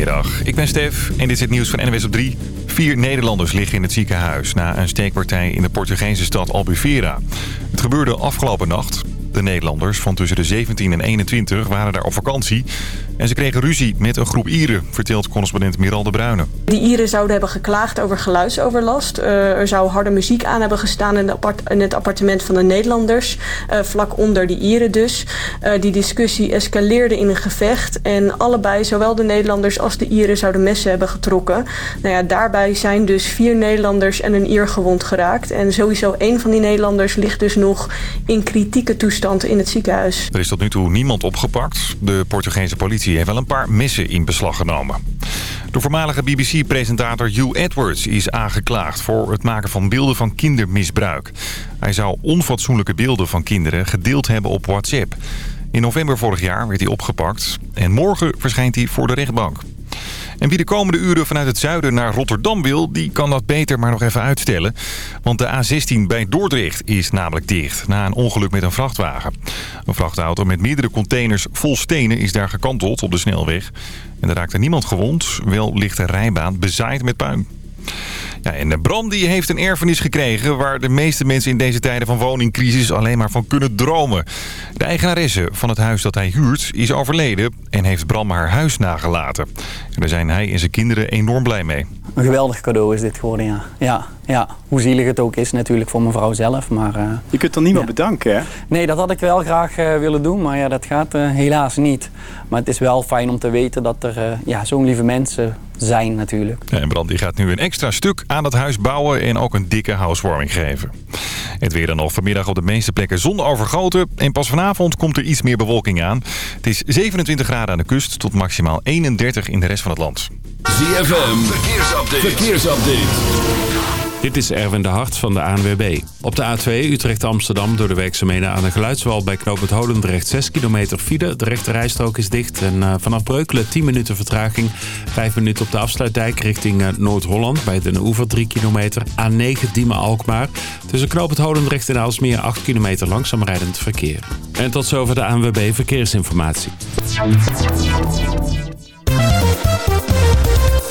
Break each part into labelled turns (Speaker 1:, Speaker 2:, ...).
Speaker 1: Goedemiddag, ik ben Stef en dit is het nieuws van NWS op 3. Vier Nederlanders liggen in het ziekenhuis na een steekpartij in de Portugese stad Albufeira. Het gebeurde afgelopen nacht. De Nederlanders van tussen de 17 en 21 waren daar op vakantie. En ze kregen ruzie met een groep Ieren, vertelt correspondent Miral de Bruyne.
Speaker 2: Die Ieren zouden hebben geklaagd over geluidsoverlast. Uh, er zou harde muziek aan hebben gestaan in, het appartement van de Nederlanders. Uh, vlak onder die Ieren dus. Uh, die discussie escaleerde in een gevecht. En allebei, zowel de Nederlanders als de Ieren, zouden messen hebben getrokken. Nou ja, daarbij zijn dus vier Nederlanders en een Ier gewond geraakt. En sowieso één van die Nederlanders ligt dus nog in kritieke toestand in het ziekenhuis.
Speaker 1: Er is tot nu toe niemand opgepakt. De Portugese politie heeft wel een paar messen in beslag genomen. De voormalige BBC-presentator Hugh Edwards is aangeklaagd voor het maken van beelden van kindermisbruik. Hij zou onfatsoenlijke beelden van kinderen gedeeld hebben op WhatsApp. In november vorig jaar werd hij opgepakt en morgen verschijnt hij voor de rechtbank. En wie de komende uren vanuit het zuiden naar Rotterdam wil... die kan dat beter maar nog even uitstellen. Want de A16 bij Dordrecht is namelijk dicht... na een ongeluk met een vrachtwagen. Een vrachtauto met meerdere containers vol stenen is daar gekanteld op de snelweg. En er raakte niemand gewond. Wel ligt de rijbaan bezaaid met puin. Ja, en Bram die heeft een erfenis gekregen... waar de meeste mensen in deze tijden van woningcrisis alleen maar van kunnen dromen. De eigenaresse van het huis dat hij huurt is overleden... en heeft Bram haar huis nagelaten. En daar zijn hij en zijn kinderen enorm blij mee.
Speaker 3: Een geweldig cadeau is dit geworden, ja. ja, ja. Hoe zielig het ook is natuurlijk voor mijn vrouw zelf. Maar, uh,
Speaker 4: je kunt er niemand ja. bedanken, hè?
Speaker 3: Nee, dat had ik wel graag uh, willen doen, maar ja, dat gaat uh, helaas niet. Maar het is wel fijn om te weten dat er ja, zo'n lieve mensen zijn natuurlijk.
Speaker 1: Ja, en Brand die gaat nu een extra stuk aan het huis bouwen en ook een dikke housewarming geven. Het weer dan nog vanmiddag op de meeste plekken zon overgoten. En pas vanavond komt er iets meer bewolking aan. Het is 27 graden aan de kust tot maximaal 31 in de rest van het land.
Speaker 5: ZFM, verkeersupdate. verkeersupdate.
Speaker 6: Dit is Erwin de Hart van de ANWB. Op de A2 Utrecht-Amsterdam door de werkzaamheden aan de Geluidswal bij knooppunt Holendrecht 6 kilometer file. De rechte rijstrook is dicht en uh, vanaf Breukelen 10 minuten vertraging. 5 minuten op de afsluitdijk richting uh, Noord-Holland bij Den Oever 3 kilometer. A9 Diemen-Alkmaar. Tussen knooppunt Holendrecht en Aalsmeer 8 kilometer langzaam rijdend verkeer. En tot zover de ANWB Verkeersinformatie.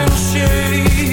Speaker 4: and shade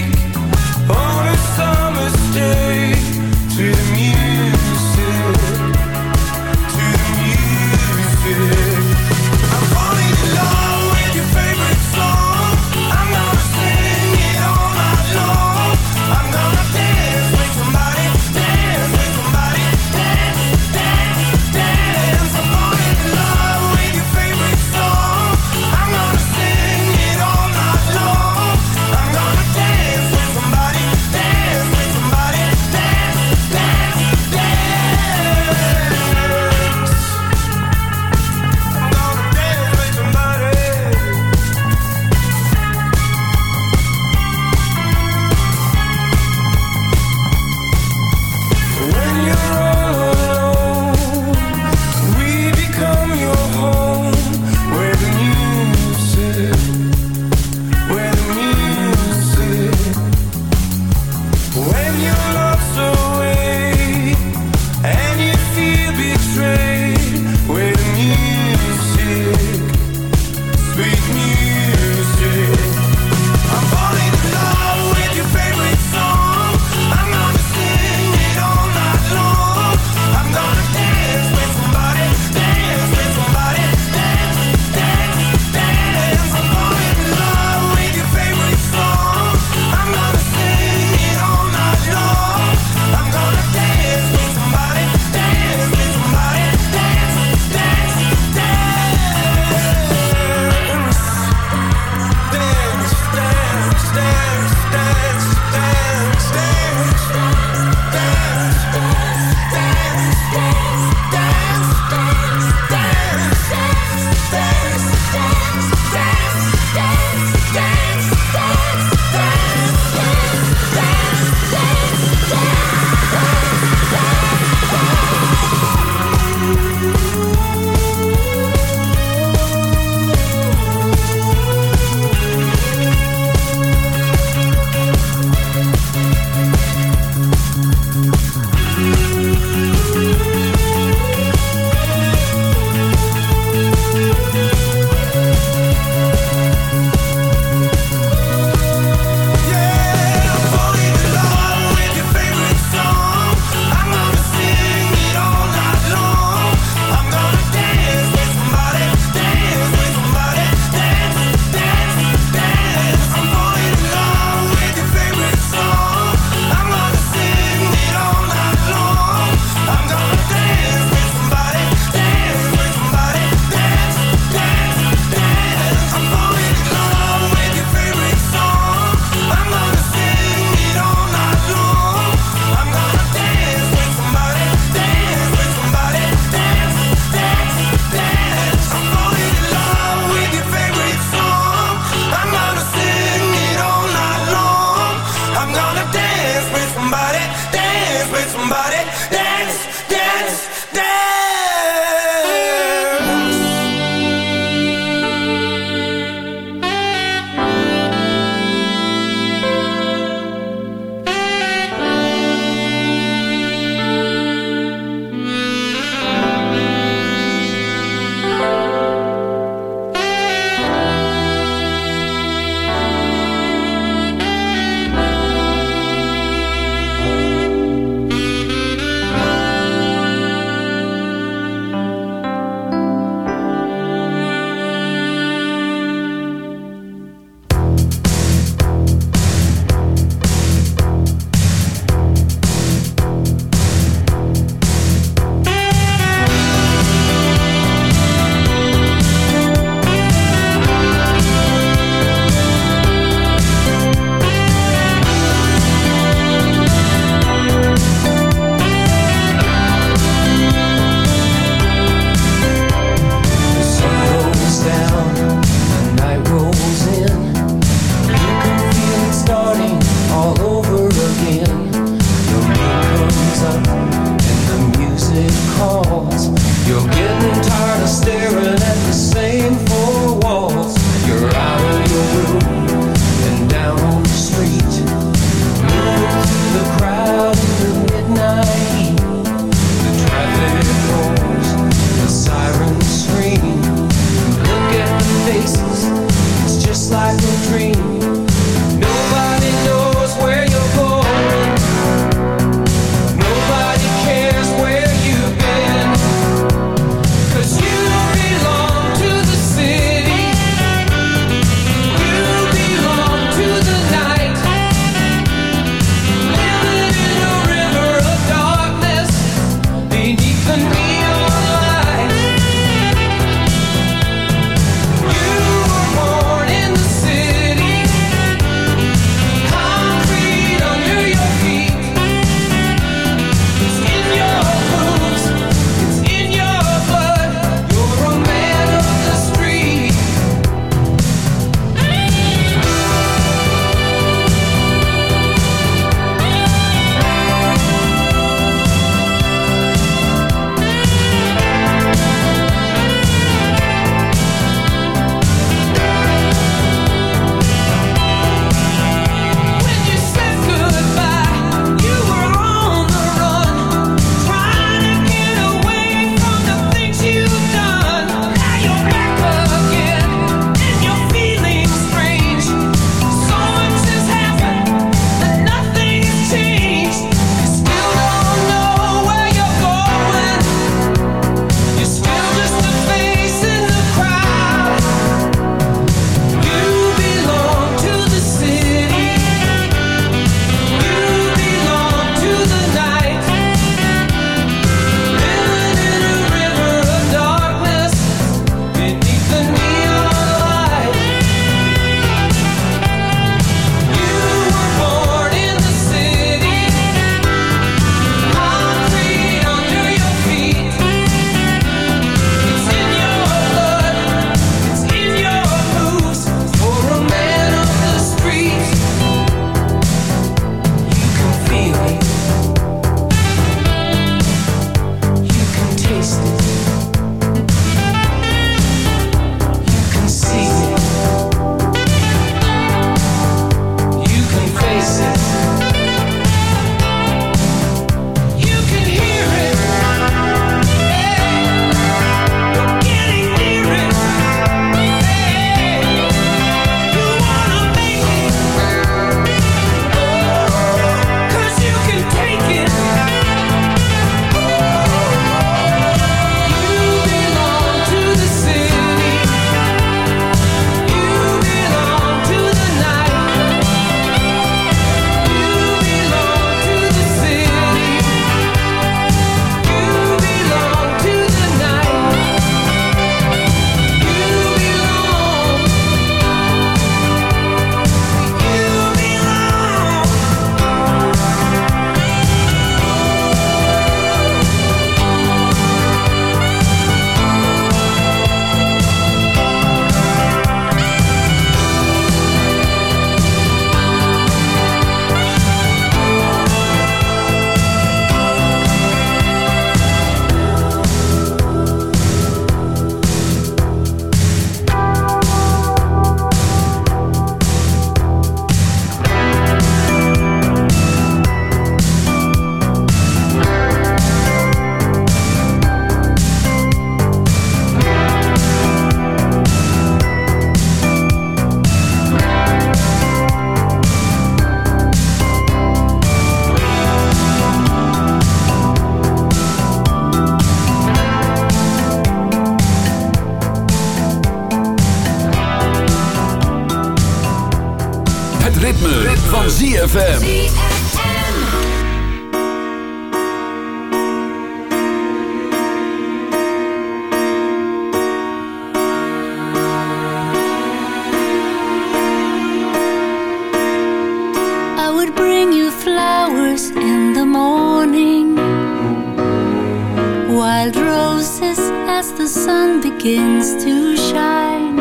Speaker 4: closest as the sun begins to shine.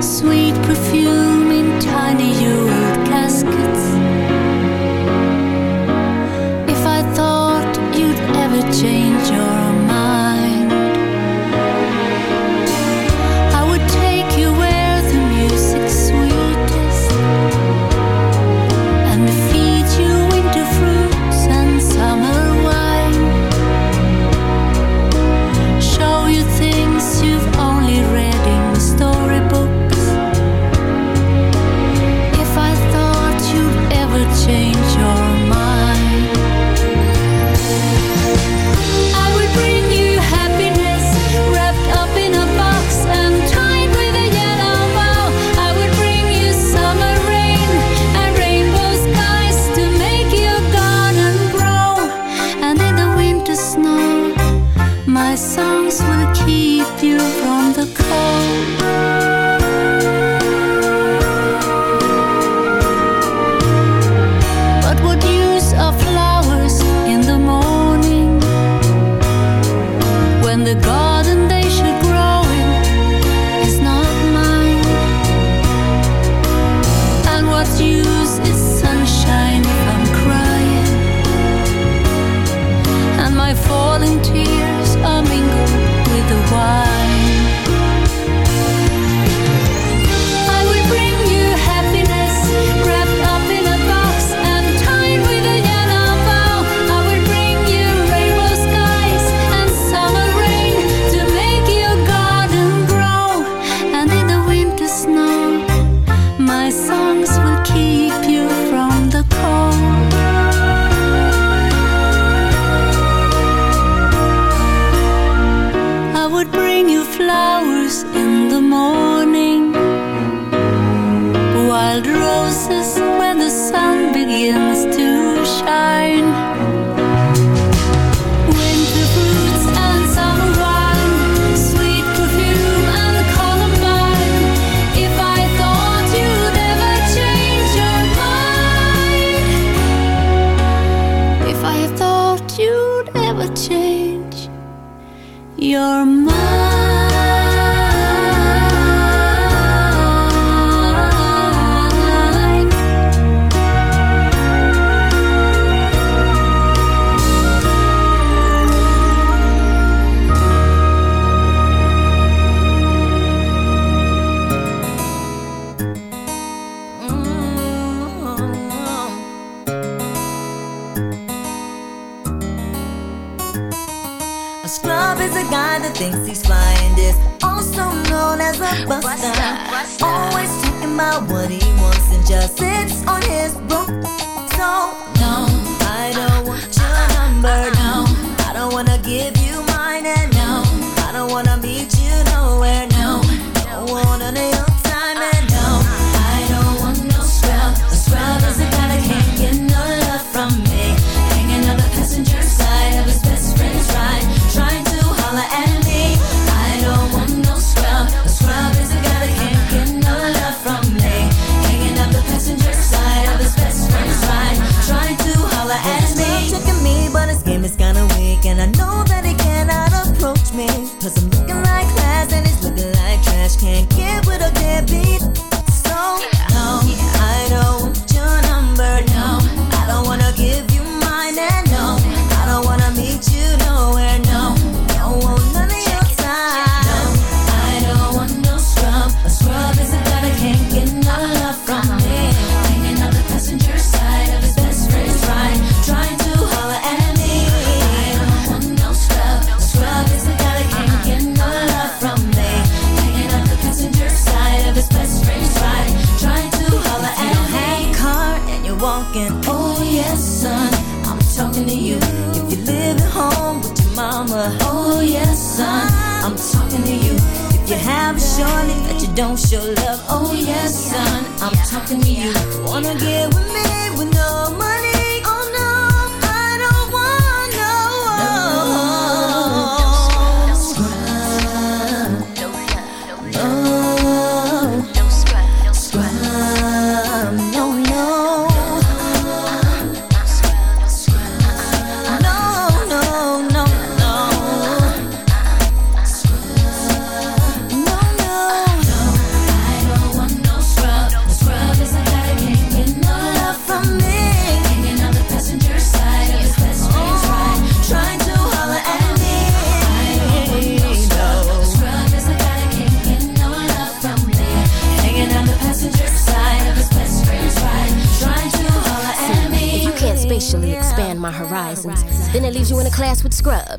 Speaker 4: Sweet perfume. songs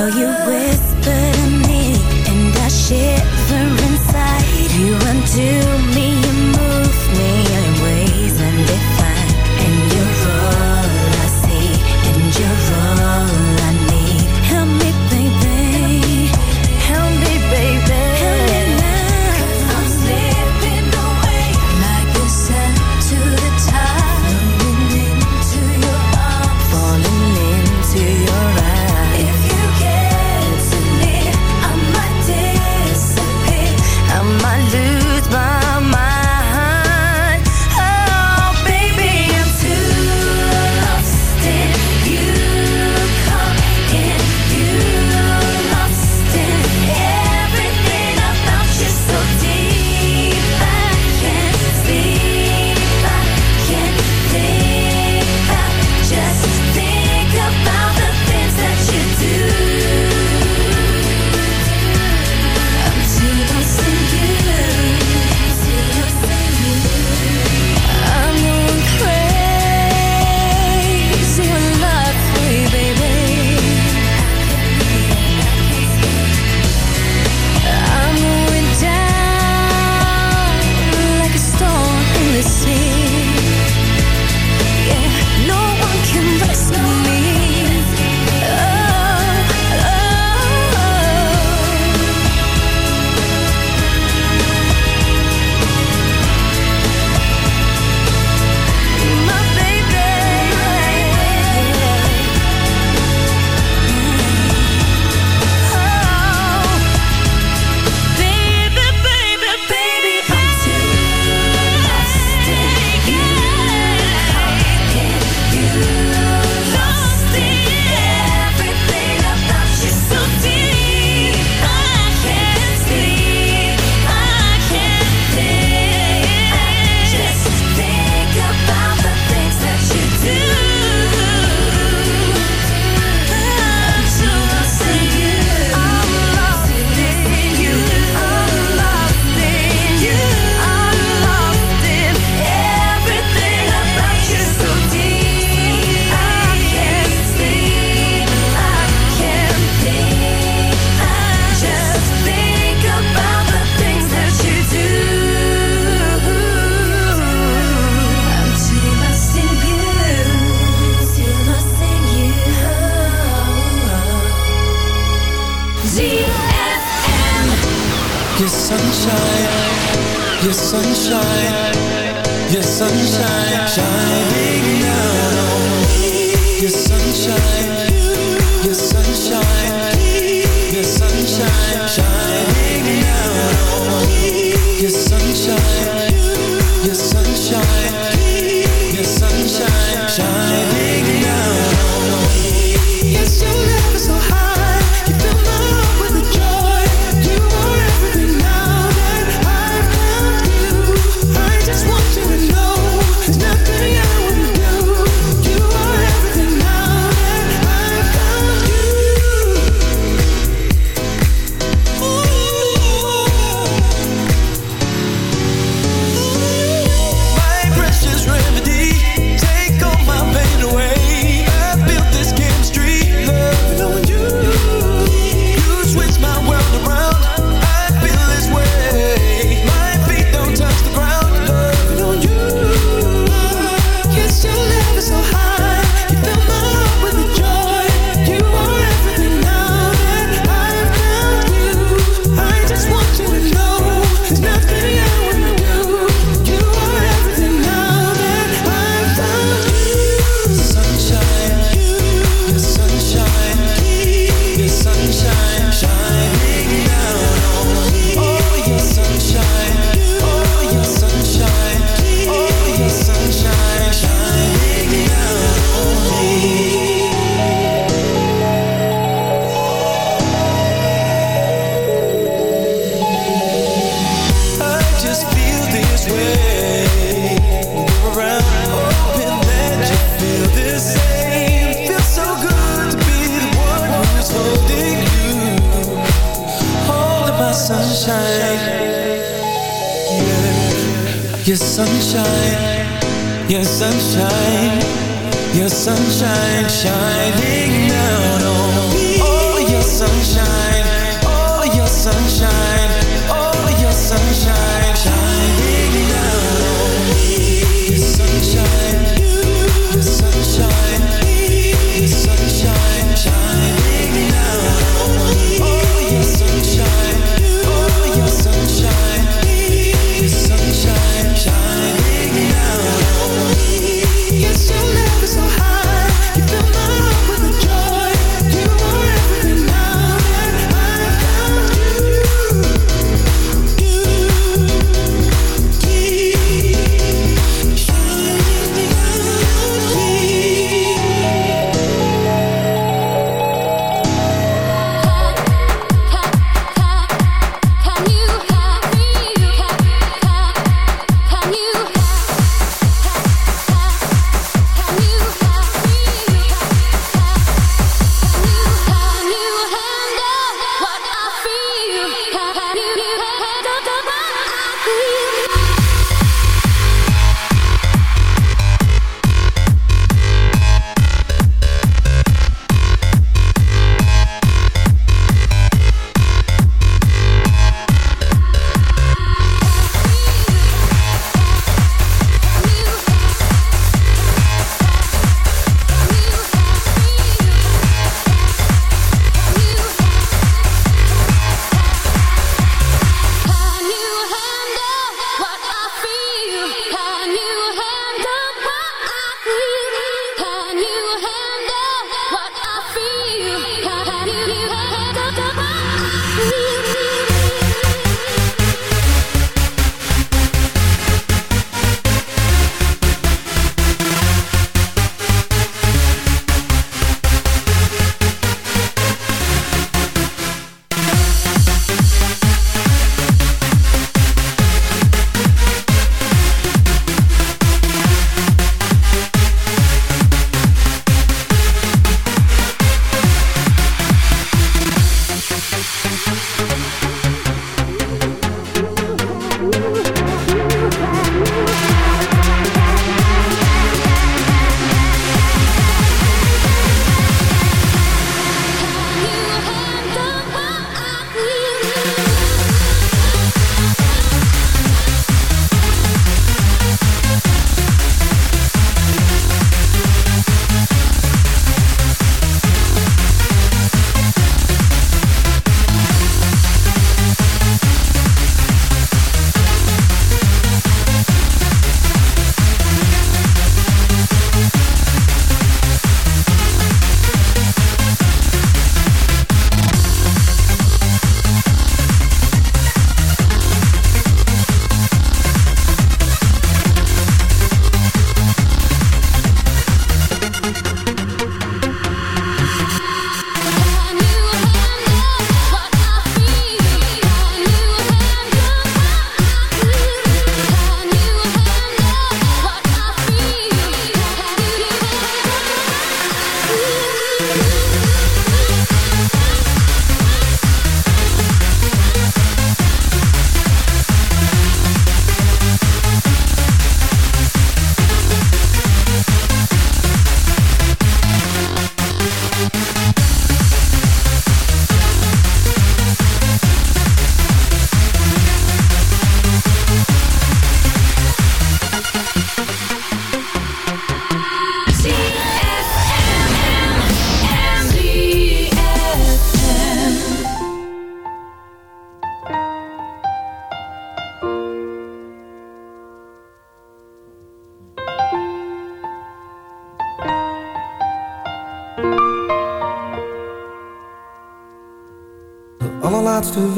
Speaker 7: Well, you whisper to me, and I shiver inside. You undo.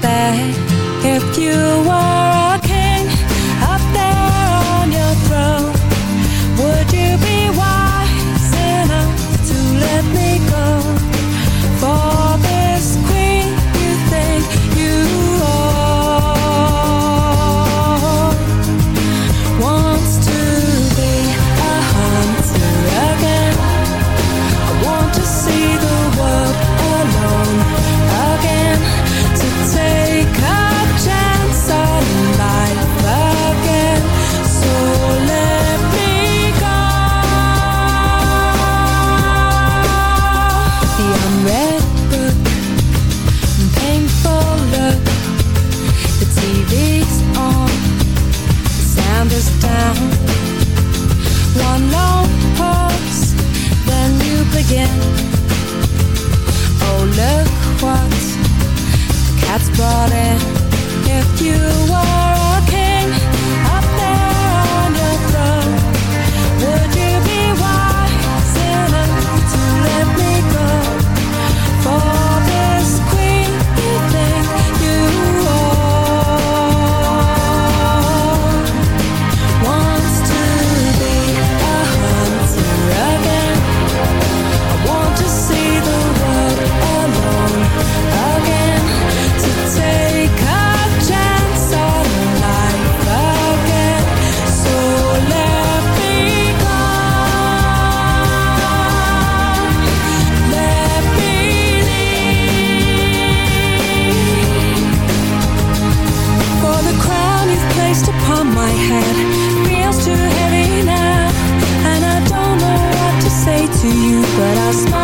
Speaker 4: back if you were a brought in. If you
Speaker 8: say to you, but I'll smile